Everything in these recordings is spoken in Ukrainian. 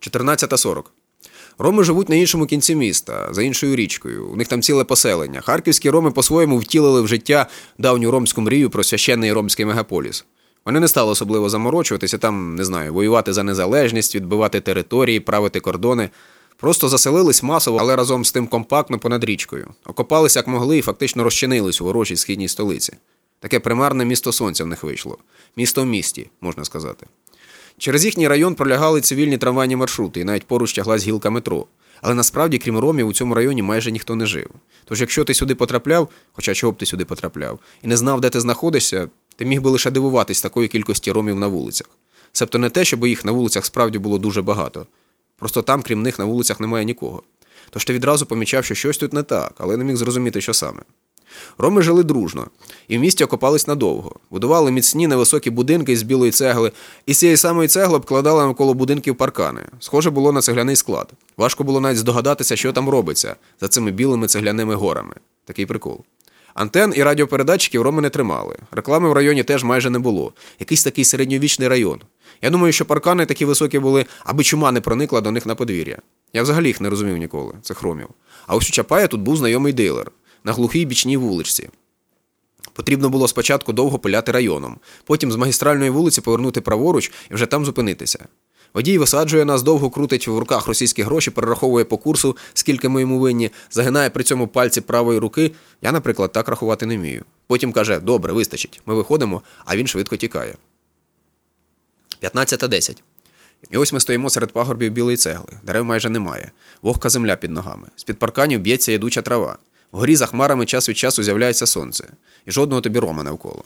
14.40. Роми живуть на іншому кінці міста, за іншою річкою. У них там ціле поселення. Харківські роми по-своєму втілили в життя давню ромську мрію про священний ромський мегаполіс. Вони не стали особливо заморочуватися, там, не знаю, воювати за незалежність, відбивати території, правити кордони. Просто заселились масово, але разом з тим компактно понад річкою. Окопались як могли і фактично розчинились у ворожій східній столиці. Таке примарне місто сонця в них вийшло. Місто в місті, можна сказати. Через їхній район пролягали цивільні трамвайні маршрути, і навіть поруч тяглась гілка метро. Але насправді, крім ромів, у цьому районі майже ніхто не жив. Тож, якщо ти сюди потрапляв, хоча чого б ти сюди потрапляв, і не знав, де ти знаходишся, ти міг би лише дивуватись такої кількості ромів на вулицях. Себто не те, щоб їх на вулицях справді було дуже багато. Просто там, крім них, на вулицях немає нікого. Тож ти відразу помічав, що щось тут не так, але не міг зрозуміти, що саме. Роми жили дружно, і в місті окопались надовго. Будували міцні невисокі будинки з білої цегли, і з цієї самої цегли обкладали навколо будинків паркани. Схоже було на цегляний склад. Важко було навіть здогадатися, що там робиться за цими білими цегляними горами. Такий прикол. Антен і радіопередатчиків роми не тримали. Реклами в районі теж майже не було. Якийсь такий середньовічний район. Я думаю, що паркани такі високі були, аби чума не проникла до них на подвір'я. Я взагалі їх не розумів ніколи, цих ромів. А ось у Чапая тут був знайомий дилер на глухій бічній вуличці. Потрібно було спочатку довго пиляти районом, потім з магістральної вулиці повернути праворуч і вже там зупинитися. Водій висаджує нас, довго крутить в руках російські гроші, перераховує по курсу, скільки ми йому винні, загинає при цьому пальці правої руки. Я, наприклад, так рахувати не вмію. Потім каже: добре, вистачить. Ми виходимо, а він швидко тікає. 15.10. І ось ми стоїмо серед пагорбів білої цегли. Дерев майже немає. Вогка земля під ногами. З-під парканів б'ється ядуча трава. Вгорі за хмарами час від часу з'являється сонце. І жодного тобі рома навколо.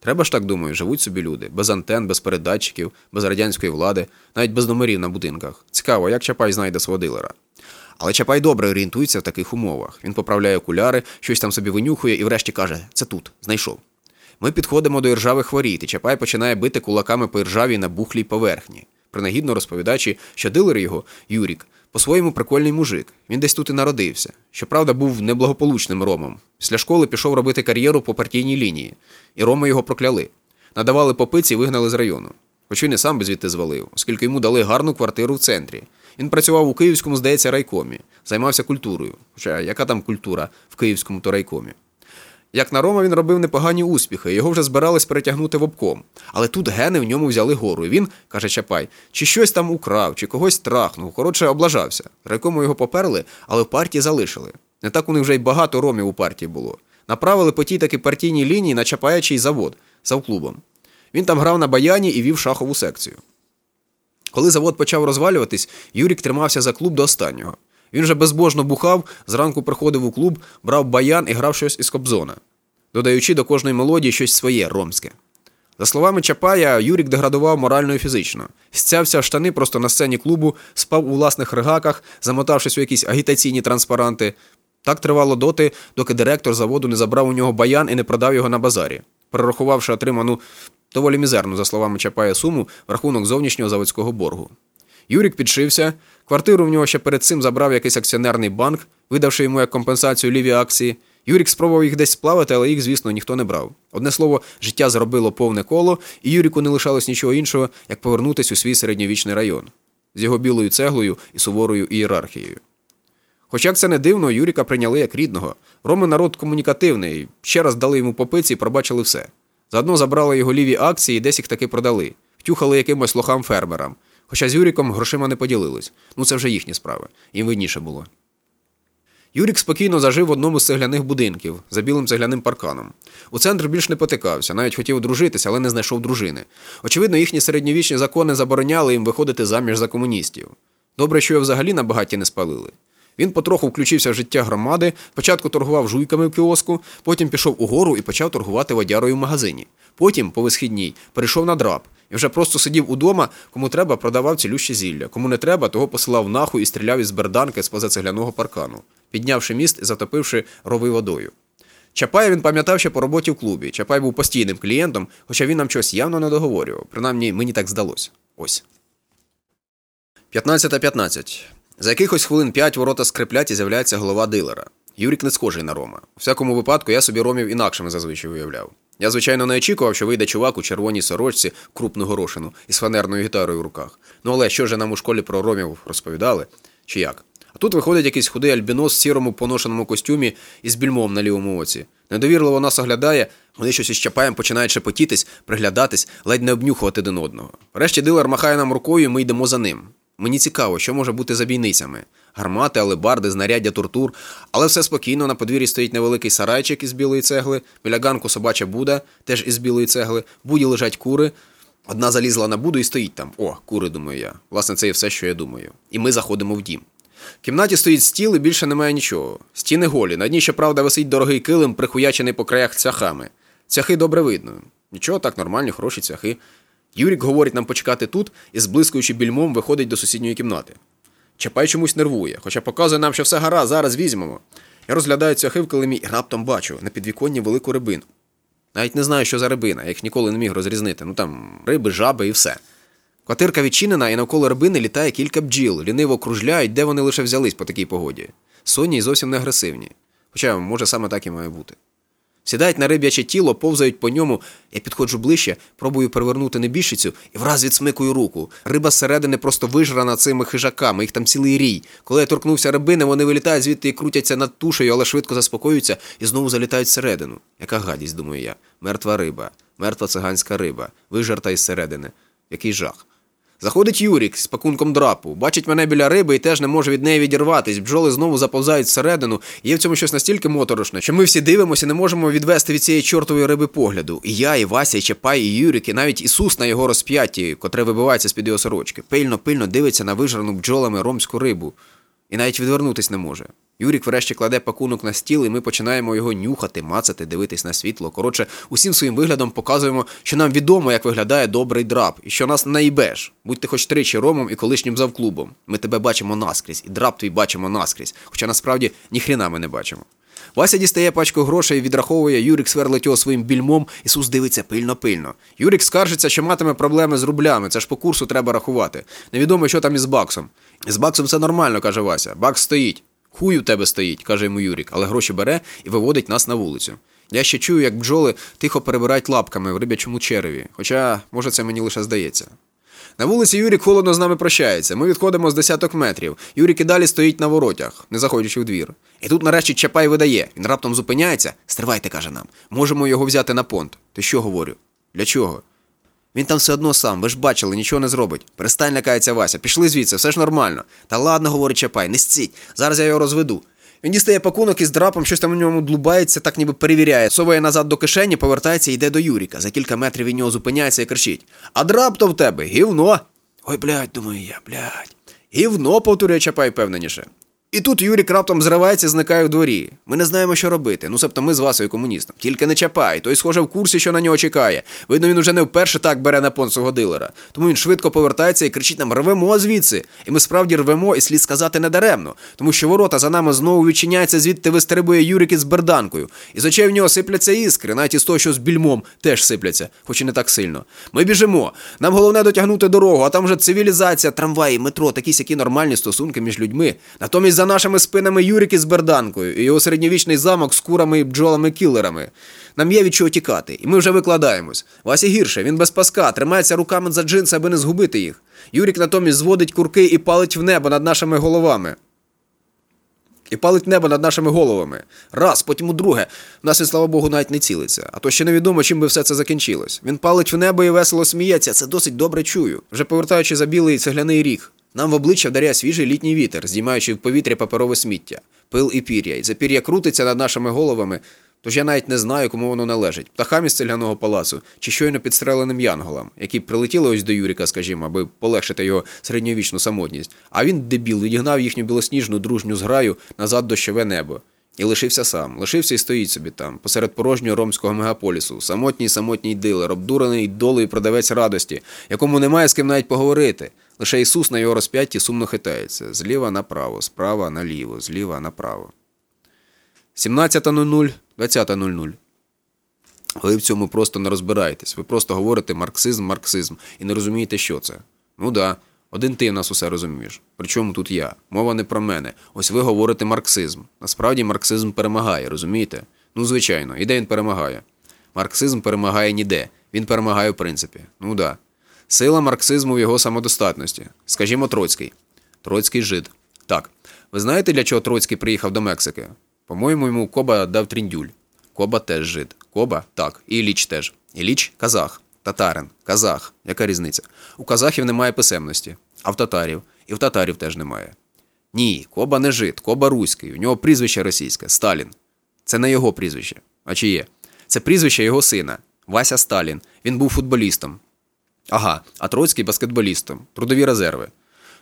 Треба ж так думаю, живуть собі люди, без антен, без передатчиків, без радянської влади, навіть без номерів на будинках. Цікаво, як Чапай знайде свого дилера. Але Чапай добре орієнтується в таких умовах. Він поправляє окуляри, щось там собі винюхує і врешті каже: це тут, знайшов. Ми підходимо до іржавих воріт, і Чапай починає бити кулаками по іржавій набухлій поверхні, принагідно розповідаючи, що дилер його, Юрік, по-своєму прикольний мужик. Він десь тут і народився. Щоправда, був неблагополучним ромом. Після школи пішов робити кар'єру по партійній лінії, і Рома його прокляли. Надавали попиці і вигнали з району. Хоч він і сам би звідти звалив, оскільки йому дали гарну квартиру в центрі. Він працював у Київському, здається, райкомі, займався культурою. Хоча яка там культура в Київському то райкомі? Як на Рома він робив непогані успіхи, його вже збирались перетягнути в обком. Але тут гени в ньому взяли гору. і Він, каже Чапай, чи щось там украв, чи когось трахнув. Коротше, облажався. Райкому його поперли, але в партії залишили. Не так у них вже й багато ромів у партії було. Направили по тій таки партійній лінії на Чапаячий завод завклубом. Він там грав на баяні і вів шахову секцію. Коли завод почав розвалюватись, Юрік тримався за клуб до останнього. Він же безбожно бухав, зранку приходив у клуб, брав баян і грав щось із Кобзона, додаючи до кожної мелодії щось своє ромське. За словами Чапая, Юрік деградував морально і фізично, стявся в штани просто на сцені клубу, спав у власних ригаках, замотавшись у якісь агітаційні транспаранти. Так тривало доти, доки директор заводу не забрав у нього баян і не продав його на базарі, перерахувавши отриману доволі мізерну, за словами Чапая, суму в рахунок зовнішнього заводського боргу. Юрік підшився, квартиру в нього ще перед цим забрав якийсь акціонерний банк, видавши йому як компенсацію ліві акції. Юрік спробував їх десь сплавити, але їх, звісно, ніхто не брав. Одне слово, життя зробило повне коло, і Юріку не лишалось нічого іншого, як повернутися у свій середньовічний район з його білою цеглою і суворою ієрархією. Хоч як це не дивно, Юріка прийняли як рідного. Роми народ комунікативний, ще раз дали йому попиці і пробачили все. Заодно забрали його ліві акції і десь їх таки продали, втюхали якимось лохам фермерам. Хоча з Юріком грошима не поділились. Ну це вже їхні справи. Їм видніше було. Юрік спокійно зажив в одному з цегляних будинків за білим цегляним парканом. У центр більш не потикався, навіть хотів одружитися, але не знайшов дружини. Очевидно, їхні середньовічні закони забороняли їм виходити заміж за комуністів. Добре, що його взагалі на багаті не спалили. Він потроху включився в життя громади, спочатку торгував жуйками в кіоску, потім пішов угору і почав торгувати водярою в магазині. Потім, по висхідній, перейшов на драп і вже просто сидів удома, кому треба, продавав цілюще зілля. Кому не треба, того посилав нахуй і стріляв із берданки з поза цегляного паркану, піднявши міст і затопивши рови водою. Чапая він пам'ятав ще по роботі в клубі. Чапай був постійним клієнтом, хоча він нам щось явно не договорював. Принаймні, мені так здалося. Ось. 15.15. 15. За якихось хвилин п'ять ворота скриплять і з'являється голова дилера. Юрік не схожий на Рома. У всякому випадку я собі ромів інакшими зазвичай уявляв. Я, звичайно, не очікував, що вийде чувак у червоній сорочці крупну горошину із фанерною гітарою в руках. Ну але що ж нам у школі про ромів розповідали? Чи як? А тут виходить якийсь худий альбінос в сірому поношеному костюмі із більмом на лівому оці. Недовірливо нас оглядає, вони щось із чапаєм починають шепотітись, приглядатись, ледь не обнюхувати один одного. Врешті дилер махає нам рукою, і ми йдемо за ним. Мені цікаво, що може бути за бійницями. Гармати, алебарди, знаряддя тортур. Але все спокійно, на подвір'ї стоїть невеликий сарайчик із білої цегли, біля ганку собача буда, теж із білої цегли, буді лежать кури. Одна залізла на буду і стоїть там. О, кури, думаю я. Власне, це і все, що я думаю. І ми заходимо в дім. В кімнаті стоїть стіл і більше немає нічого. Стіни голі. На дні, щоправда, висить дорогий килим, прихуячений по краях цяхами. Цяхи добре видно. Нічого так, нормальні, хороші цяхи. Юрік говорить нам почекати тут і, зблискуючи більмом, виходить до сусідньої кімнати. Чапай чомусь нервує, хоча показує нам, що все гаразд, зараз візьмемо. Я розглядаю цяхи в килимі і раптом бачу на підвіконні велику рибину. Навіть не знаю, що за рибина, я їх ніколи не міг розрізнити. Ну там риби, жаби і все. Квартирка відчинена, і навколо рибини літає кілька бджіл, ліниво кружляють, де вони лише взялись по такій погоді. Сонні й зовсім не агресивні. Хоча, може, саме так і має бути. Сідають на риб'яче тіло, повзають по ньому. Я підходжу ближче, пробую перевернути небіжчицю і враз відсмикую руку. Риба зсередини просто вижрана цими хижаками, їх там цілий рій. Коли я торкнувся рибини, вони вилітають звідти і крутяться над тушею, але швидко заспокоюються і знову залітають всередину. Яка гадість, думаю я. Мертва риба, мертва циганська риба, вижарта із середини. Який жах. Заходить Юрік з пакунком драпу, бачить мене біля риби і теж не може від неї відірватись. Бджоли знову заповзають всередину. Є в цьому щось настільки моторошне, що ми всі дивимося не можемо відвести від цієї чортової риби погляду. І я, і Вася, і Чапай, і Юрік, і навіть Ісус на його розп'ятті, котре вибивається з-під його сорочки, пильно пильно дивиться на вижрану бджолами ромську рибу. І навіть відвернутись не може. Юрік врешті кладе пакунок на стіл, і ми починаємо його нюхати, мацати, дивитись на світло. Коротше, усім своїм виглядом показуємо, що нам відомо, як виглядає добрий драп, і що нас наїбеш. Будь ти хоч тричі ромом і колишнім завклубом. Ми тебе бачимо наскрізь, і драп твій бачимо наскрізь, хоча насправді ніхрена ми не бачимо. Вася дістає пачку грошей, відраховує, Юрік сверлить його своїм більмом, Ісус дивиться пильно-пильно. Юрік скаржиться, що матиме проблеми з рублями, це ж по курсу треба рахувати. Невідомо, що там із баксом. З баксом все нормально, каже Вася. Бакс стоїть. Хуй у тебе стоїть, каже йому Юрік, але гроші бере і виводить нас на вулицю. Я ще чую, як бджоли тихо перебирають лапками в рибячому череві, хоча, може, це мені лише здається. На вулиці Юрік холодно з нами прощається. Ми відходимо з десяток метрів. Юрік і далі стоїть на воротях, не заходячи в двір. І тут нарешті Чапай видає. Він раптом зупиняється. Стривайте, каже нам. Можемо його взяти на понт. Ти що говорю? Для чого? Він там все одно сам, ви ж бачили, нічого не зробить. Перестань лякається Вася. Пішли звідси, все ж нормально. Та ладно, говорить Чапай, не сціть. Зараз я його розведу. Він дістає пакунок із драпом, щось там у ньому длубається, так ніби перевіряє. Соває назад до кишені, повертається і йде до Юріка. За кілька метрів від нього зупиняється і кричить: А драп то в тебе, гівно. Ой, блядь, думаю я, блядь. Гівно, повторює Чапай впевненіше. І тут Юрік раптом зривається, зникає в дворі. Ми не знаємо, що робити. Ну, себто ми з Васою комуністом. Тільки не чапай, той, схоже, в курсі, що на нього чекає. Видно, він уже не вперше так бере на понт свого дилера. Тому він швидко повертається і кричить нам: рвемо звідси. І ми справді рвемо, і слід сказати недаремно. Тому що ворота за нами знову відчиняються, звідти вистрибує Юрік із берданкою. І з очей в нього сипляться іскри, навіть із того, що з більмом теж сипляться, хоч і не так сильно. Ми біжимо. Нам головне дотягнути дорогу, а там вже цивілізація, трамваї, метро, такі сякі нормальні стосунки між людьми. Натомість за нашими спинами Юрік із берданкою і його середньовічний замок з курами і бджолами-кілерами. Нам є від чого тікати, і ми вже викладаємось. Вася гірше, він без паска, тримається руками за джинси, аби не згубити їх. Юрік натомість зводить курки і палить в небо над нашими головами. І палить небо над нашими головами. Раз, потім у друге. В нас він, слава Богу, навіть не цілиться. А то ще невідомо, чим би все це закінчилось. Він палить в небо і весело сміється. Це досить добре чую. Вже повертаючи за білий цегляний ріг. Нам в обличчя вдаряє свіжий літній вітер, здіймаючи в повітря паперове сміття, пил і пір'я. І це пір'я крутиться над нашими головами, тож я навіть не знаю, кому воно належить птахам із цегляного палацу чи щойно підстреленим янголам, які прилетіли ось до Юріка, скажімо, аби полегшити його середньовічну самотність. А він, дебіл, відігнав їхню білосніжну дружню зграю назад дощове небо. І лишився сам, лишився і стоїть собі там, посеред порожнього ромського мегаполісу, самотній самотній дилер, обдурений долею продавець радості, якому немає з ким навіть поговорити. Лише Ісус на його розп'ятті сумно хитається зліва направо, справа наліво, зліва направо. 17.00, 20.00. Ви в цьому просто не розбираєтесь. Ви просто говорите марксизм, марксизм і не розумієте, що це. Ну да, один ти в нас усе розумієш. Причому тут я. Мова не про мене. Ось ви говорите марксизм. Насправді марксизм перемагає, розумієте? Ну, звичайно, і де він перемагає? Марксизм перемагає ніде. Він перемагає в принципі. Ну да. Сила марксизму в його самодостатності. Скажімо, Троцький. Троцький жид. Так. Ви знаєте, для чого Троцький приїхав до Мексики? По-моєму, йому Коба дав тріндюль. Коба теж жид. Коба так. І Іліч теж. Іліч казах. Татарин, казах. Яка різниця? У казахів немає писемності, а в татарів. І в татарів теж немає. Ні, Коба не жид, Коба руський. У нього прізвище російське Сталін. Це не його прізвище. А чи є? Це прізвище його сина Вася Сталін. Він був футболістом. Ага, а Троцький баскетболістом. Трудові резерви.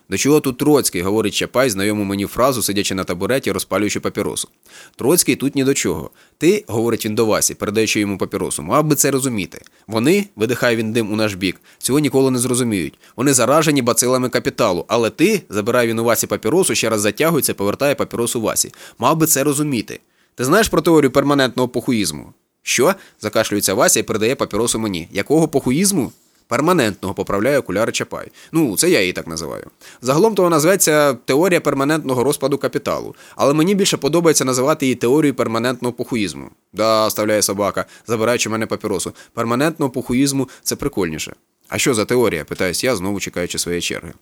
До чого тут Троцький, говорить Чапай, знайому мені фразу, сидячи на табуреті, розпалюючи папіросу. Троцький тут ні до чого. Ти, говорить він до Васі, передаючи йому папіросу, мав би це розуміти. Вони, видихає він дим у наш бік, цього ніколи не зрозуміють. Вони заражені бацилами капіталу, але ти, забирає він у Васі папіросу, ще раз затягується, повертає папіросу Васі. Мав би це розуміти. Ти знаєш про теорію перманентного похуїзму? Що? закашлюється Вася і передає папіросу мені. Якого похуїзму? Перманентного поправляє окуляри Чапай. Ну, це я її так називаю. Загалом то вона зветься теорія перманентного розпаду капіталу, але мені більше подобається називати її теорією перманентного похуїзму. Да, ставляє собака, забираючи мене папіросу. Перманентного похуїзму це прикольніше. А що за теорія? питаюсь я, знову чекаючи своєї черги.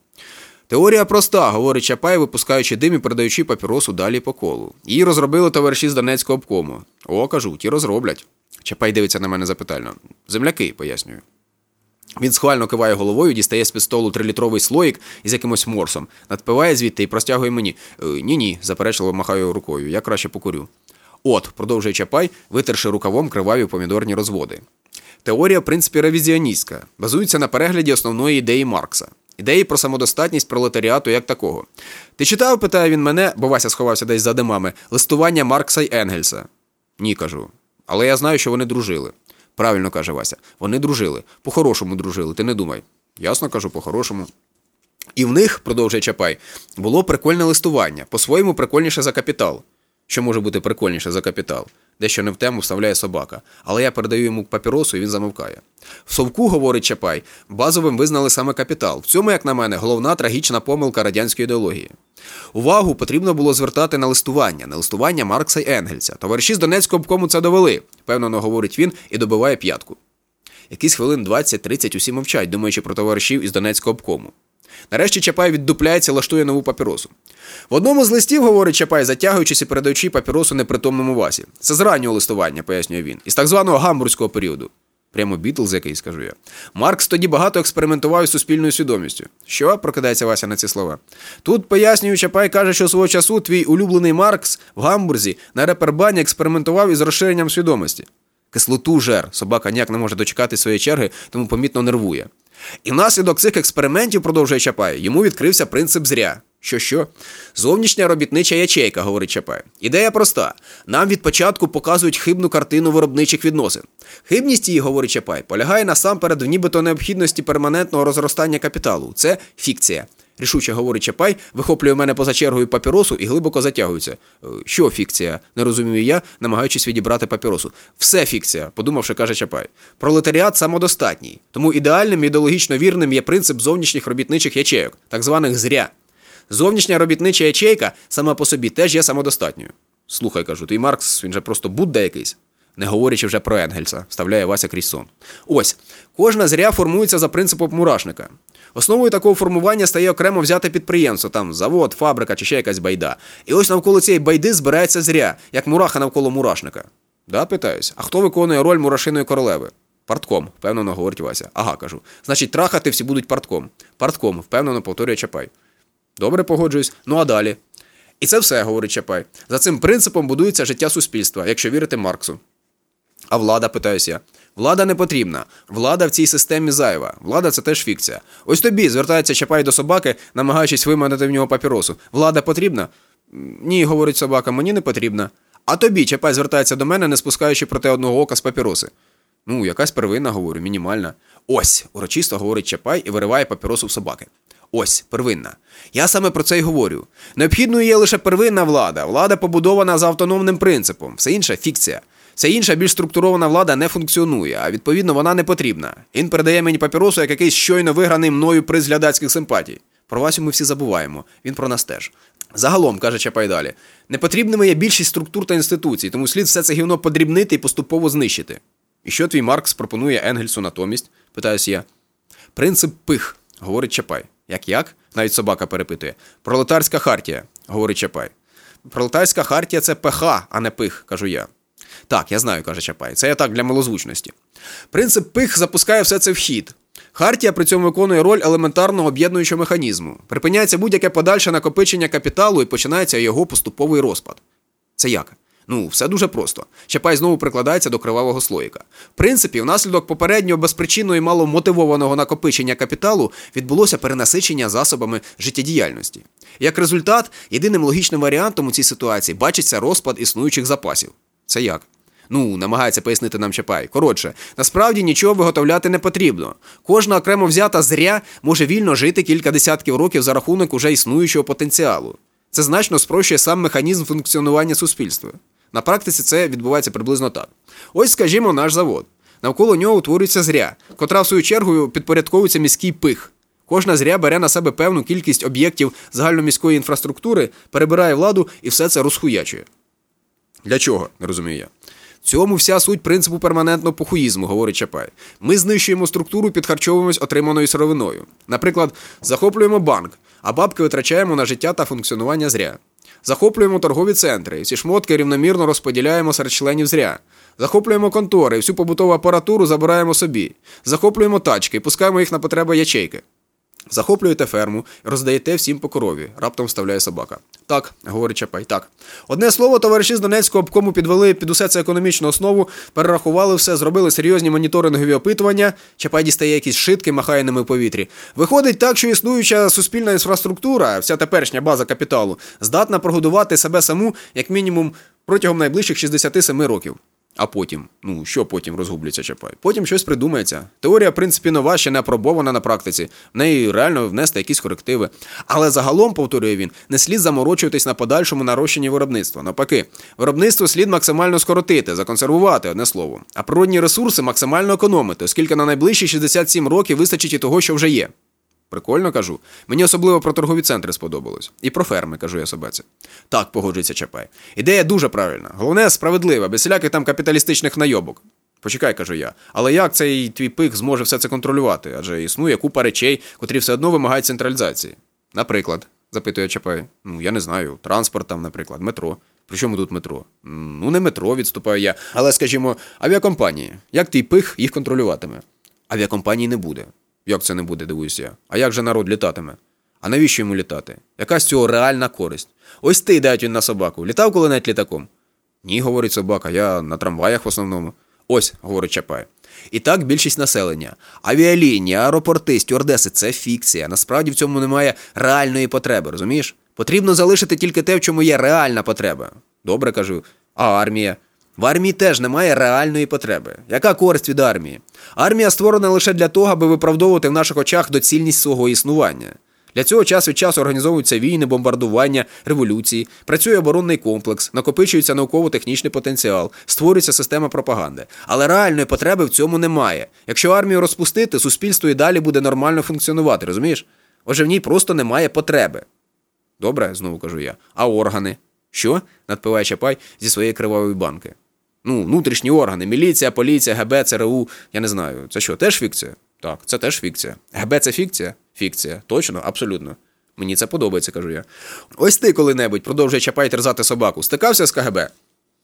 Теорія проста, говорить Чапай, випускаючи дим і передаючи папіросу далі по колу. Її розробили товариші з Донецького обкому. О, кажу, ті розроблять. Чапай дивиться на мене запитально. Земляки, пояснюю. Він схвально киває головою, дістає з під столу трилітровий слоїк із якимось морсом, надпиває звідти і простягує мені. Ні, ні, заперечливо махаю рукою, я краще покурю. От, продовжує Чапай, витерши рукавом криваві помідорні розводи. Теорія, в принципі, ревізіоністська, базується на перегляді основної ідеї Маркса. Ідеї про самодостатність пролетаріату як такого. Ти читав, питає він мене, бо Вася сховався десь за димами, листування Маркса й Енгельса? Ні, кажу. Але я знаю, що вони дружили. Правильно каже Вася. Вони дружили. По-хорошому дружили, ти не думай. Ясно кажу, по-хорошому. І в них, продовжує Чапай, було прикольне листування, по-своєму прикольніше за капітал. Що може бути прикольніше за капітал? Дещо не в тему вставляє собака. Але я передаю йому папіросу, і він замовкає. В совку, говорить Чапай, базовим визнали саме капітал. В цьому, як на мене, головна трагічна помилка радянської ідеології. Увагу потрібно було звертати на листування, на листування Маркса й Енгельса. Товариші з Донецького обкому це довели, певно, говорить він і добиває п'ятку. Якісь хвилин 20-30 усі мовчать, думаючи про товаришів із Донецького обкому. Нарешті Чапай віддупляється, лаштує нову папіросу. В одному з листів, говорить Чапай, затягуючись і передаючи папіросу непритомному Васі. Це з раннього листування, пояснює він, із так званого гамбурзького періоду. Прямо Бітлз який, скажу я. Маркс тоді багато експериментував із суспільною свідомістю. Що? прокидається Вася на ці слова. Тут, пояснюю, Чапай каже, що свого часу твій улюблений Маркс в Гамбурзі на репербані експериментував із розширенням свідомості. Кислоту жер. Собака ніяк не може дочекати своєї черги, тому помітно нервує. І внаслідок цих експериментів, продовжує Чапай, йому відкрився принцип зря. Що що? Зовнішня робітнича ячейка, говорить Чапай. Ідея проста. Нам від початку показують хибну картину виробничих відносин. Хибність її, говорить Чапай, полягає насамперед в нібито необхідності перманентного розростання капіталу. Це фікція. Рішуче говорить Чапай, вихоплює мене поза чергою папіросу і глибоко затягується. «Е, що фікція? Не розумію я, намагаючись відібрати папіросу. Все фікція, подумавши, каже Чапай. Пролетаріат самодостатній. Тому ідеальним ідеологічно вірним є принцип зовнішніх робітничих ячейок, так званих зря. Зовнішня робітнича ячейка сама по собі теж є самодостатньою. Слухай, кажу, твій Маркс, він же просто Будда якийсь. Не говорячи вже про Енгельса, вставляє Вася крізь сон. Ось, кожна зря формується за принципом мурашника. Основою такого формування стає окремо взяте підприємство, там завод, фабрика чи ще якась байда. І ось навколо цієї байди збирається зря, як мураха навколо мурашника. Да, питаюсь, а хто виконує роль мурашиної королеви? Партком, впевнено говорить Вася. Ага, кажу. Значить, трахати всі будуть партком. Партком, впевнено повторює Чапай. Добре, погоджуюсь. Ну а далі. І це все, говорить Чапай. За цим принципом будується життя суспільства, якщо вірити Марксу. А влада, питаюся я. Влада не потрібна. Влада в цій системі зайва. Влада це теж фікція. Ось тобі звертається Чапай до собаки, намагаючись виманити в нього папіросу. Влада потрібна? Ні, говорить собака, мені не потрібна. А тобі Чапай звертається до мене, не спускаючи проти одного ока з папіроси. Ну, якась первинна, говорю, мінімальна. Ось, урочисто говорить Чапай і вириває папіросу в собаки. Ось первинна. Я саме про це й говорю. Необхідною є лише первинна влада. Влада побудована за автономним принципом, все інше фікція. Вся інша більш структурована влада не функціонує, а відповідно вона не потрібна. Він передає мені папіросу як якийсь щойно виграний мною приз глядацьких симпатій. Про Васю ми всі забуваємо. Він про нас теж. Загалом, каже Чапай далі, непотрібними є більшість структур та інституцій, тому слід все це гівно подрібнити і поступово знищити. І що твій Маркс пропонує Енгельсу натомість? питаюсь я. Принцип пих, говорить Чапай. Як як? Навіть собака перепитує. Пролетарська хартія, говорить Чапай. Пролетарська хартія це ПХ, а не пих, кажу я. Так, я знаю, каже Чапай. Це я так для малозвучності. Принцип пих запускає все це в хід. Хартія при цьому виконує роль елементарного об'єднуючого механізму. Припиняється будь-яке подальше накопичення капіталу і починається його поступовий розпад. Це як? Ну, все дуже просто. Чапай знову прикладається до кривавого слоїка. В принципі, внаслідок попереднього безпричинного і мало мотивованого накопичення капіталу відбулося перенасичення засобами життєдіяльності. Як результат, єдиним логічним варіантом у цій ситуації бачиться розпад існуючих запасів. Це як? Ну, намагається пояснити нам Чапай. Коротше, насправді нічого виготовляти не потрібно. Кожна окремо взята зря може вільно жити кілька десятків років за рахунок уже існуючого потенціалу. Це значно спрощує сам механізм функціонування суспільства. На практиці це відбувається приблизно так. Ось, скажімо, наш завод. Навколо нього утворюється зря, котра, в свою чергу, підпорядковується міський пих. Кожна зря бере на себе певну кількість об'єктів загальноміської інфраструктури, перебирає владу і все це розхуячує. Для чого, не розумію я. Цьому вся суть принципу перманентного похуїзму, говорить Чапай. Ми знищуємо структуру, підхарчовуємось отриманою сировиною. Наприклад, захоплюємо банк, а бабки витрачаємо на життя та функціонування зря. Захоплюємо торгові центри, і ці шмотки рівномірно розподіляємо серед членів зря. Захоплюємо контори, всю побутову апаратуру забираємо собі. Захоплюємо тачки і пускаємо їх на потреби ячейки. Захоплюєте ферму, роздаєте всім по корові, раптом вставляє собака. Так, говорить Чапай, так. Одне слово, товариші з Донецького обкому підвели під усе це економічну основу, перерахували все, зробили серйозні моніторингові опитування. Чапай дістає якісь шитки, махає ними в повітрі. Виходить так, що існуюча суспільна інфраструктура, вся теперішня база капіталу, здатна прогодувати себе саму, як мінімум, протягом найближчих 67 років. А потім, ну що потім розгубляться Чапай? Потім щось придумається. Теорія, в принципі, нова, ще не апробована на практиці. В неї реально внести якісь корективи. Але загалом, повторює він, не слід заморочуватись на подальшому нарощенні виробництва. Навпаки, виробництво слід максимально скоротити, законсервувати, одне слово. А природні ресурси максимально економити, оскільки на найближчі 67 років вистачить і того, що вже є. Прикольно кажу. Мені особливо про торгові центри сподобалось. І про ферми, кажу я собаці. Так, погоджується Чапай. Ідея дуже правильна. Головне, справедлива, без всіляких там капіталістичних найобок. Почекай, кажу я. Але як цей твій пих зможе все це контролювати? Адже існує купа речей, котрі все одно вимагають централізації. Наприклад, запитує Чапай. Ну, я не знаю, транспорт там, наприклад, метро. При чому тут метро? Ну, не метро, відступаю я. Але, скажімо, авіакомпанії. Як твій пих їх контролюватиме? Авіакомпаній не буде. Як це не буде, дивуюся я. А як же народ літатиме? А навіщо йому літати? Яка з цього реальна користь? Ось ти дають він на собаку. Літав коли-небудь літаком? Ні, говорить собака, я на трамваях в основному. Ось, говорить Чапай. І так більшість населення. Авіалінії, аеропорти, стюардеси це фікція. Насправді в цьому немає реальної потреби, розумієш? Потрібно залишити тільки те, в чому є реальна потреба. Добре кажу. А армія? В армії теж немає реальної потреби. Яка користь від армії? Армія створена лише для того, аби виправдовувати в наших очах доцільність свого існування. Для цього час від часу організовуються війни, бомбардування, революції, працює оборонний комплекс, накопичується науково-технічний потенціал, створюється система пропаганди. Але реальної потреби в цьому немає. Якщо армію розпустити, суспільство і далі буде нормально функціонувати, розумієш? Отже, в ній просто немає потреби. Добре, знову кажу я. А органи? Що? надпиває Чапай зі своєї кривавої банки. Ну, внутрішні органи, міліція, поліція, ГБ, ЦРУ. Я не знаю. Це що, теж фікція? Так, це теж фікція. ГБ це фікція? Фікція. Точно, абсолютно. Мені це подобається, кажу я. Ось ти коли-небудь продовжує Чапай терзати собаку. Стикався з КГБ?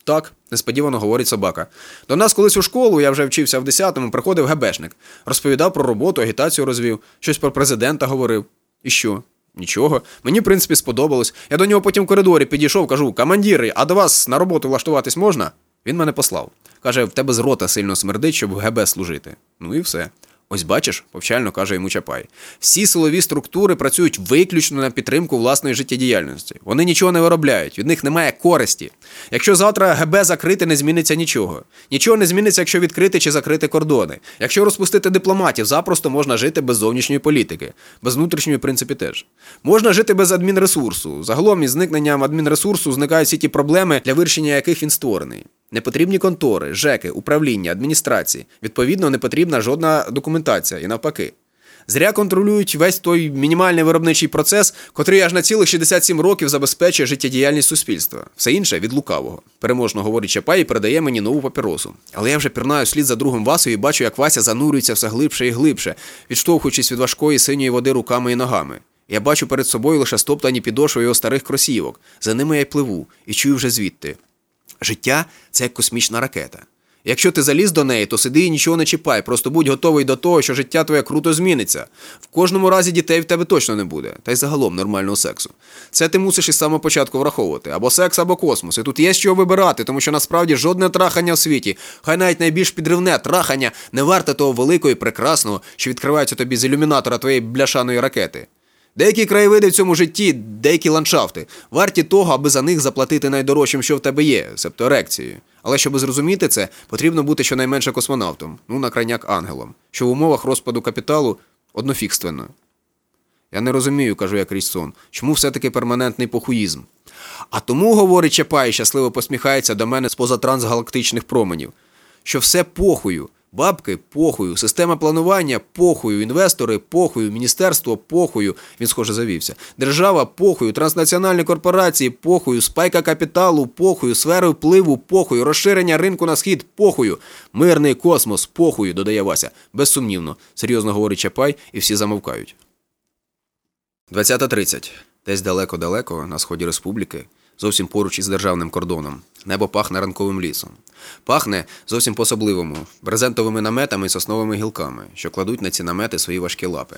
Так, несподівано говорить собака. До нас колись у школу, я вже вчився в 10-му, приходив ГБшник. Розповідав про роботу, агітацію розвів, щось про президента говорив. І що? Нічого. Мені, в принципі, сподобалось. Я до нього потім в коридорі підійшов, кажу: командіри, а до вас на роботу влаштуватись можна? Він мене послав. Каже, в тебе з рота сильно смердить, щоб в ГБ служити. Ну і все. Ось бачиш, повчально каже йому Чапай. Всі силові структури працюють виключно на підтримку власної життєдіяльності. Вони нічого не виробляють, від них немає користі. Якщо завтра ГБ закрити, не зміниться нічого. Нічого не зміниться, якщо відкрити чи закрити кордони. Якщо розпустити дипломатів, запросто можна жити без зовнішньої політики, без внутрішньої, в принципі, теж. Можна жити без адмінресурсу. Загалом із зникненням адмінресурсу зникають всі ті проблеми, для вирішення яких він створений. Непотрібні контори, ЖЕКи, управління, адміністрації. Відповідно, не потрібна жодна документація і навпаки. Зря контролюють весь той мінімальний виробничий процес, котрий аж на цілих 67 років забезпечує життєдіяльність суспільства. Все інше від лукавого. Переможно говорить Чапай і передає мені нову папіросу. Але я вже пірнаю слід за другом Васою і бачу, як Вася занурюється все глибше і глибше, відштовхуючись від важкої синьої води руками і ногами. Я бачу перед собою лише стоптані підошви його старих кросівок. За ними я й пливу і чую вже звідти. Життя це як космічна ракета. Якщо ти заліз до неї, то сиди і нічого не чіпай, просто будь готовий до того, що життя твоє круто зміниться. В кожному разі дітей в тебе точно не буде, та й загалом нормального сексу. Це ти мусиш із самого початку враховувати або секс, або космос. І тут є чого вибирати, тому що насправді жодне трахання в світі, хай навіть найбільш підривне трахання не варте того великого і прекрасного, що відкривається тобі з ілюмінатора твоєї бляшаної ракети. Деякі краєвиди в цьому житті, деякі ландшафти, варті того, аби за них заплатити найдорожчим, що в тебе є, себто ерекцією. Але щоб зрозуміти це, потрібно бути щонайменше космонавтом, ну на крайняк ангелом, що в умовах розпаду капіталу однофікственно. Я не розумію, кажу я крізь сон, чому все-таки перманентний похуїзм. А тому, говорить Чапай, щасливо посміхається до мене з поза трансгалактичних променів, що все похую. Бабки похую, система планування похую, інвестори похую, міністерство похую, він схоже завівся. Держава похую, транснаціональні корпорації похую, спайка капіталу похую, сфери впливу похую, розширення ринку на схід похую, мирний космос похую, додає Вася. Безсумнівно, серйозно говорить Чапай, і всі замовкають. 20.30. Десь далеко-далеко, на сході республіки, зовсім поруч із державним кордоном. Небо пахне ранковим лісом. Пахне зовсім по-особливому брезентовими наметами і сосновими гілками, що кладуть на ці намети свої важкі лапи.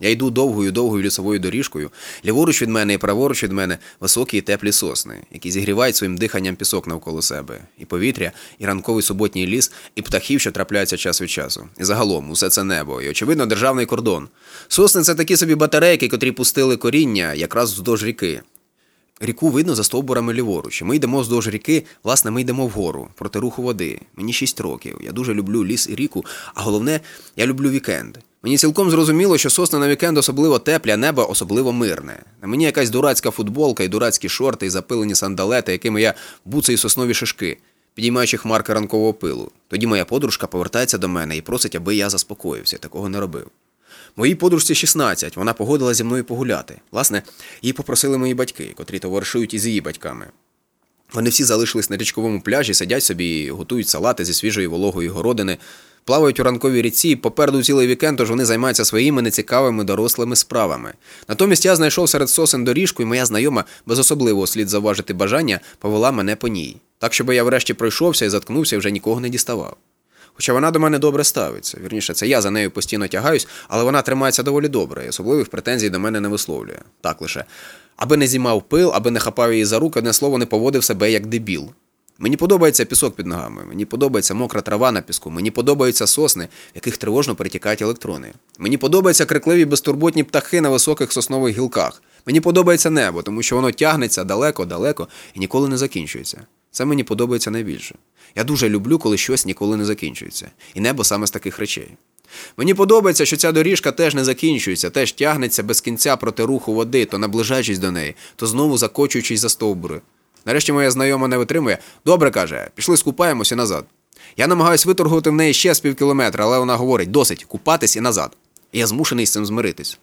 Я йду довгою довгою лісовою доріжкою, ліворуч від мене і праворуч від мене високі і теплі сосни, які зігрівають своїм диханням пісок навколо себе, і повітря, і ранковий суботній ліс, і птахів, що трапляються час від часу. І загалом усе це небо, і, очевидно, державний кордон. Сосни це такі собі батарейки, котрі пустили коріння якраз вздовж ріки. Ріку видно за стовбурами ліворуч. Ми йдемо вздовж ріки, власне, ми йдемо вгору проти руху води. Мені 6 років. Я дуже люблю ліс і ріку, а головне, я люблю вікенд. Мені цілком зрозуміло, що сосни на вікенд особливо теплі, а небо особливо мирне. На мені якась дурацька футболка і дурацькі шорти, і запилені сандалети, якими я буцаю соснові шишки, підіймаючи хмарки ранкового пилу. Тоді моя подружка повертається до мене і просить, аби я заспокоївся, такого не робив. Моїй подружці 16, вона погодила зі мною погуляти. Власне, її попросили мої батьки, котрі товаришують із її батьками. Вони всі залишились на річковому пляжі, сидять собі і готують салати зі свіжої вологої городини, плавають у ранковій ріці, попереду цілий вікенд, тож вони займаються своїми нецікавими дорослими справами. Натомість я знайшов серед сосен доріжку, і моя знайома, без особливого слід заважити бажання, повела мене по ній. Так, щоб я врешті пройшовся і заткнувся і вже нікого не діставав. Хоча вона до мене добре ставиться. Вірніше, це я за нею постійно тягаюсь, але вона тримається доволі добре і особливих претензій до мене не висловлює. Так лише. Аби не зімав пил, аби не хапав її за руки, одне слово не поводив себе як дебіл. Мені подобається пісок під ногами, мені подобається мокра трава на піску, мені подобаються сосни, в яких тривожно перетікають електрони. Мені подобаються крикливі безтурботні птахи на високих соснових гілках. Мені подобається небо, тому що воно тягнеться далеко-далеко і ніколи не закінчується. Це мені подобається найбільше. Я дуже люблю, коли щось ніколи не закінчується. І небо саме з таких речей. Мені подобається, що ця доріжка теж не закінчується, теж тягнеться без кінця проти руху води, то наближаючись до неї, то знову закочуючись за стовбури. Нарешті моя знайома не витримує. Добре каже, пішли скупаємось і назад. Я намагаюся виторгувати в неї ще з пів кілометра, але вона говорить: досить купатись і назад. І я змушений з цим змиритись.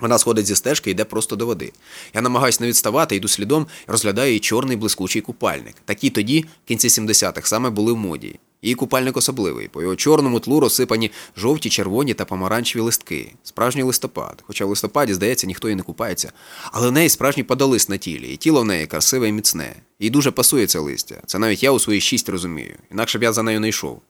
Вона сходить зі стежки і йде просто до води. Я намагаюся не відставати, йду слідом розглядаю її чорний блискучий купальник. Такі тоді, в кінці 70-х, саме були в моді. Її купальник особливий. По його чорному тлу розсипані жовті, червоні та помаранчеві листки. Справжній листопад. Хоча в листопаді, здається, ніхто і не купається. Але в неї справжній падолист на тілі, і тіло в неї красиве і міцне. Їй дуже пасує це листя. Це навіть я у свої шість розумію. Інакше б я за нею не йшов.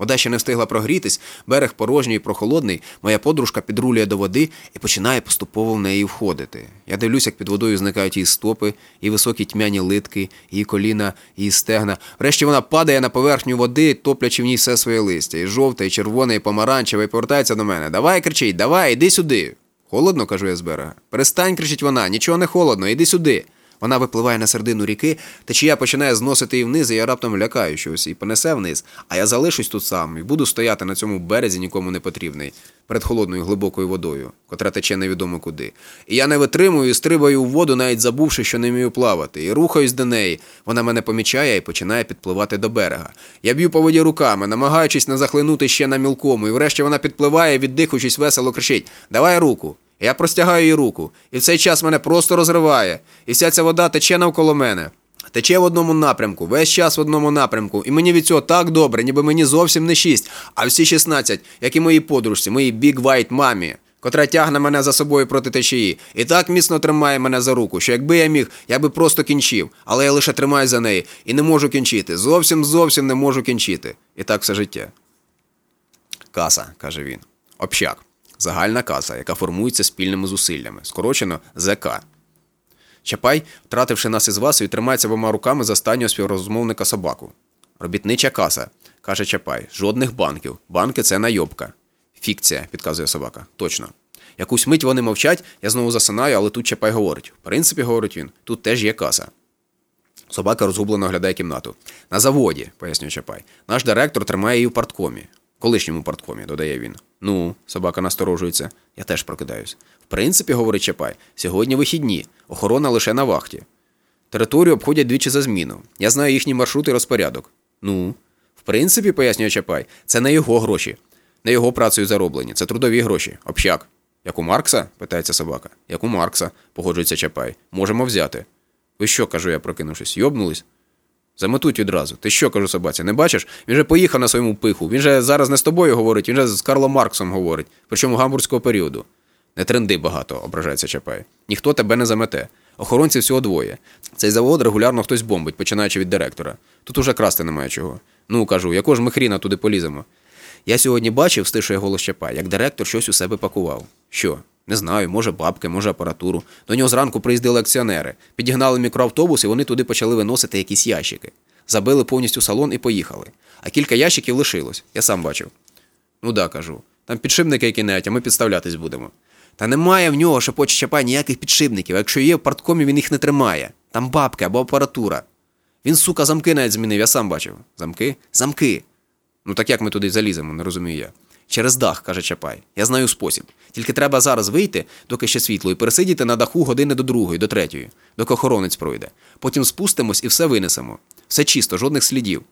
Вода ще не встигла прогрітись, берег порожній і прохолодний, моя подружка підрулює до води і починає поступово в неї входити. Я дивлюсь, як під водою зникають її стопи, її високі тьмяні литки, її коліна, її стегна. Врешті вона падає на поверхню води, топлячи в ній все своє листя. І жовте, і червоне, і помаранчеве, і повертається до мене. Давай, кричить, давай, іди сюди. Холодно, кажу я з берега. Перестань, кричить вона, нічого не холодно, іди сюди. Вона випливає на середину ріки, течія починає зносити її вниз, і я раптом лякаю щось і понесе вниз, а я залишусь тут сам і буду стояти на цьому березі нікому не потрібний, перед холодною глибокою водою, котра тече невідомо куди. І я не витримую і стрибаю у воду, навіть забувши, що не вмію плавати, і рухаюсь до неї. Вона мене помічає і починає підпливати до берега. Я б'ю по воді руками, намагаючись не захлинути ще на мілкому, і врешті вона підпливає, віддихуючись, весело кричить: Давай руку. Я простягаю їй руку, і в цей час мене просто розриває, і вся ця вода тече навколо мене. Тече в одному напрямку, весь час в одному напрямку, і мені від цього так добре, ніби мені зовсім не шість, а всі 16, як і моїй подружці, моїй Big White мамі, котра тягне мене за собою проти течії, і так міцно тримає мене за руку, що якби я міг, я би просто кінчив, але я лише тримаю за неї і не можу кінчити. Зовсім зовсім не можу кінчити. І так все життя. Каса, каже він. Общак. Загальна каса, яка формується спільними зусиллями, скорочено ЗК. Чапай, втративши нас із вас, тримається обома руками за останнього співрозмовника собаку. Робітнича каса, каже Чапай. Жодних банків. Банки це найобка. Фікція, підказує собака. Точно. Якусь мить вони мовчать, я знову засинаю, але тут Чапай говорить. В принципі, говорить він, тут теж є каса. Собака розгублено оглядає кімнату. На заводі, пояснює Чапай. Наш директор тримає її в парткомі. Колишньому парткомі, додає він. Ну, собака насторожується. Я теж прокидаюсь. В принципі, говорить Чапай, сьогодні вихідні, охорона лише на вахті. Територію обходять двічі за зміну. Я знаю їхній маршрут і розпорядок. Ну, в принципі, пояснює Чапай, це не його гроші, не його працею зароблені, це трудові гроші. Общак. Як у Маркса? питається собака. Як у Маркса, погоджується Чапай. Можемо взяти. Ви що, кажу я, прокинувшись, йобнулись? Заметуть відразу. Ти що, кажу собаці, не бачиш? Він же поїхав на своєму пиху. Він же зараз не з тобою говорить, він же з Карлом Марксом говорить, причому гамбурзького періоду. Не тренди багато, ображається Чапай. Ніхто тебе не замете. Охоронців всього двоє. Цей завод регулярно хтось бомбить, починаючи від директора. Тут уже красти немає чого. Ну, кажу, якого ж ми хріна туди поліземо? Я сьогодні бачив, стишує голос Чапай, як директор щось у себе пакував. Що? Не знаю, може бабки, може апаратуру. До нього зранку приїздили акціонери, підігнали мікроавтобус, і вони туди почали виносити якісь ящики. Забили повністю салон і поїхали. А кілька ящиків лишилось, я сам бачив. Ну да, кажу. Там підшипники які-небудь, а ми підставлятись будемо. Та немає в нього, шепоче Чапай, ніяких підшипників. Якщо є в парткомі, він їх не тримає. Там бабки або апаратура. Він, сука, замки навіть змінив, я сам бачив. Замки? Замки. Ну так як ми туди заліземо, не розумію я. Через дах, каже Чапай. Я знаю спосіб. Тільки треба зараз вийти, доки ще світло, і пересидіти на даху години до другої, до третьої, доки охоронець пройде. Потім спустимось і все винесемо. Все чисто, жодних слідів.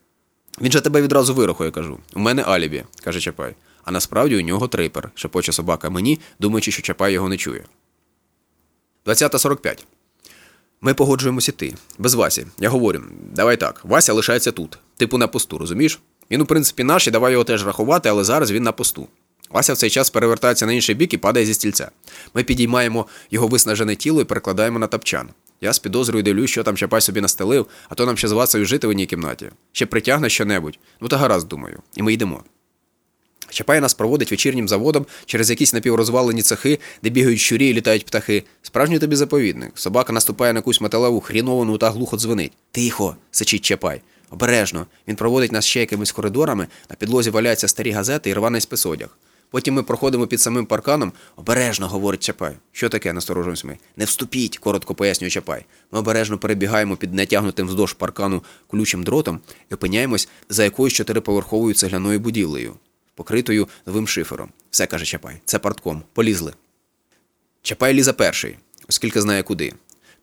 Він же тебе відразу вирахує, кажу. У мене алібі, каже Чапай. А насправді у нього трипер, шепоче собака мені, думаючи, що Чапай його не чує. 20.45. Ми погоджуємося іти. Без Васі. Я говорю, давай так, Вася лишається тут. Типу на посту, розумієш? Він, у принципі, наш, і давай його теж рахувати, але зараз він на посту. Вася в цей час перевертається на інший бік і падає зі стільця. Ми підіймаємо його виснажене тіло і перекладаємо на тапчан. Я з підозрою дивлюсь, що там Чапай собі настелив, а то нам ще з Васею жити в одній кімнаті. Ще притягне що-небудь. Ну та гаразд, думаю. І ми йдемо. Чапай нас проводить вечірнім заводом через якісь напіврозвалені цехи, де бігають щурі і літають птахи. Справжній тобі заповідник. Собака наступає на якусь металеву хріновану та глухо дзвенить. Тихо, сичить Чапай. Обережно. Він проводить нас ще якимись коридорами, на підлозі валяються старі газети і рваний списодяг. Потім ми проходимо під самим парканом. Обережно, говорить Чапай. Що таке, насторожуємось ми? Не вступіть, коротко пояснює Чапай. Ми обережно перебігаємо під натягнутим вздовж паркану колючим дротом і опиняємось за якоюсь чотириповерховою цегляною будівлею, покритою новим шифером. Все каже Чапай. Це партком. Полізли. Чапай лізе перший, оскільки знає куди.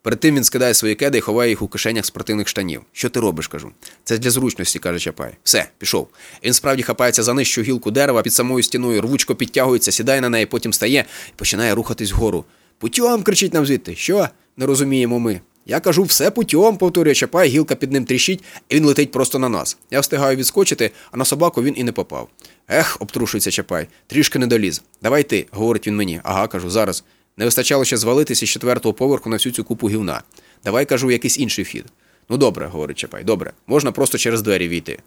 Перед тим він скидає свої кеди і ховає їх у кишенях спортивних штанів. Що ти робиш, кажу. Це для зручності, каже Чапай. Все, пішов. Він справді хапається за нижчу гілку дерева під самою стіною, рвучко підтягується, сідає на неї, потім стає і починає рухатись вгору. Путьом, кричить нам звідти. Що? Не розуміємо ми. Я кажу, все путьом, повторює Чапай, гілка під ним тріщить, і він летить просто на нас. Я встигаю відскочити, а на собаку він і не попав. Ех, обтрушується Чапай, трішки не доліз. Давай ти, говорить він мені. Ага, кажу, зараз. Не вистачало ще звалитися з четвертого поверху на всю цю купу гівна. Давай кажу, якийсь інший вхід. Ну добре, говорить Чапай, добре. Можна просто через двері війти.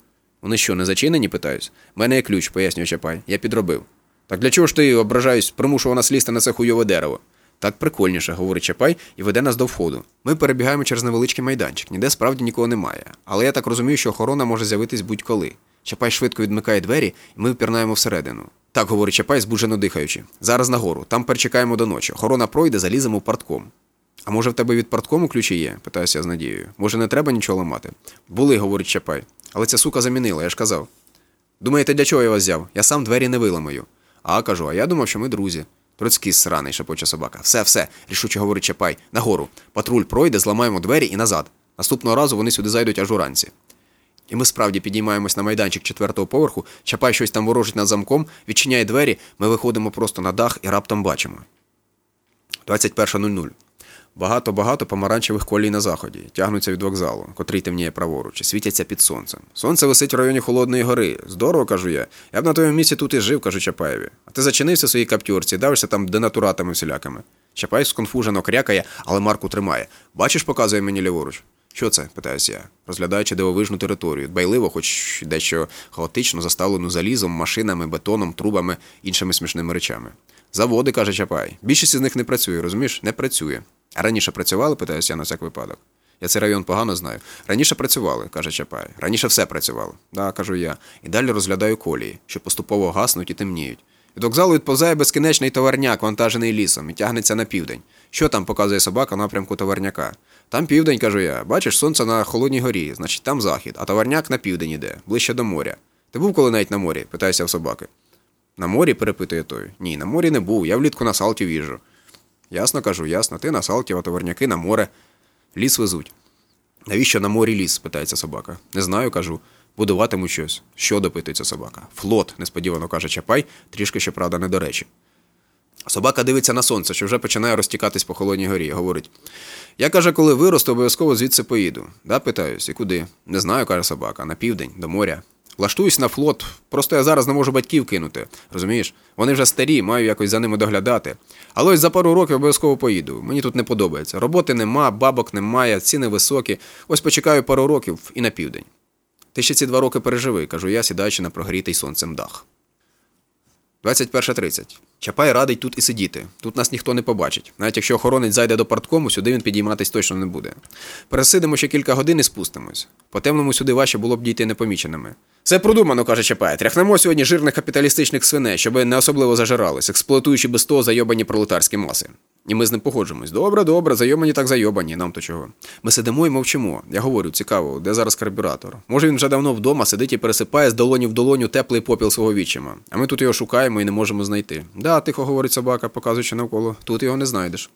Вони що, не зачинені, питаюсь? У мене є ключ, пояснює Чапай. Я підробив. Так для чого ж ти, ображаюсь, примушував нас лізти на це хуйове дерево? Так прикольніше, говорить Чапай і веде нас до входу. Ми перебігаємо через невеличкий майданчик, ніде справді нікого немає. Але я так розумію, що охорона може з'явитись будь-коли. Чапай швидко відмикає двері, і ми впірнаємо всередину. Так, говорить Чапай, збуджено дихаючи. Зараз нагору. Там перечекаємо до ночі. Охорона пройде, заліземо в партком. А може в тебе від парткому ключі є? питаюся з надією. Може, не треба нічого ламати? Були, говорить Чапай. Але ця сука замінила, я ж казав. Думаєте, для чого я вас взяв? Я сам двері не виламаю. А кажу, а я думав, що ми друзі. Троцький сраний, шепоче собака. Все, все, рішуче говорить Чапай. Нагору. Патруль пройде, зламаємо двері і назад. Наступного разу вони сюди зайдуть аж уранці. І ми справді підіймаємось на майданчик четвертого поверху, Чапай щось там ворожить над замком, відчиняє двері, ми виходимо просто на дах і раптом бачимо. 21.00. Багато-багато помаранчевих колій на заході, тягнуться від вокзалу, котрий темніє праворуч, світяться під сонцем. Сонце висить в районі Холодної гори. Здорово, кажу я. Я б на твоєму місці тут і жив, кажу Чапаєві. А ти зачинився в своїй каптюрці, давишся там денатуратами всілякими. Чапай сконфужено крякає, але Марку тримає. Бачиш, показує мені ліворуч. Що це? питаюся я, розглядаючи дивовижну територію, дбайливо, хоч дещо хаотично заставлену залізом, машинами, бетоном, трубами, іншими смішними речами. Заводи, каже Чапай. Більшість з них не працює, розумієш? Не працює. А раніше працювали, питаюся я на всяк випадок. Я цей район погано знаю. Раніше працювали, каже Чапай. Раніше все працювало. Да, кажу я. І далі розглядаю колії, що поступово гаснуть і темніють. Від вокзалу відповзає безкінечний товарняк, вантажений лісом, і тягнеться на південь. Що там показує собака напрямку товарняка? Там південь, кажу я. Бачиш, сонце на холодній горі, значить там захід, а товарняк на південь іде, ближче до моря. Ти був коли навіть на морі? питаюся в собаки. На морі? перепитує той. Ні, на морі не був, я влітку на Салтів їжджу. Ясно кажу, ясно. Ти на Салтів, а товарняки на море. Ліс везуть. Навіщо на морі ліс? питається собака. Не знаю, кажу. Будуватиму щось. Що допитується собака? Флот, несподівано каже Чапай, трішки, щоправда, не до речі. Собака дивиться на сонце, що вже починає розтікатись по холодній горі. Говорить: Я каже, коли виросту, обов'язково звідси поїду. Да, питаюсь, і куди? Не знаю, каже собака, на південь, до моря. Влаштуюсь на флот, просто я зараз не можу батьків кинути. Розумієш? Вони вже старі, маю якось за ними доглядати. Але ось за пару років обов'язково поїду. Мені тут не подобається. Роботи нема, бабок немає, ціни високі. Ось почекаю пару років і на південь. Ти ще ці два роки переживи, кажу я, сідаючи на прогрітий сонцем дах. 21.30. Чапай радить тут і сидіти. Тут нас ніхто не побачить. Навіть якщо охоронець зайде до парткому, сюди він підійматись точно не буде. Пересидимо ще кілька годин і спустимось. По темному сюди важче було б дійти непоміченими. Все продумано, каже Чапай. Тряхнемо сьогодні жирних капіталістичних свиней, щоб не особливо зажирались, експлуатуючи без того зайобані пролетарські маси. І ми з ним погоджуємось. Добре, добре, зайобані так зайобані, нам то чого. Ми сидимо і мовчимо. Я говорю, цікаво, де зараз карбюратор? Може він вже давно вдома сидить і пересипає з долоні в долоню теплий попіл свого вічима. А ми тут його шукаємо і не можемо знайти. Да, тихо говорить собака, показуючи навколо, тут його не знайдеш.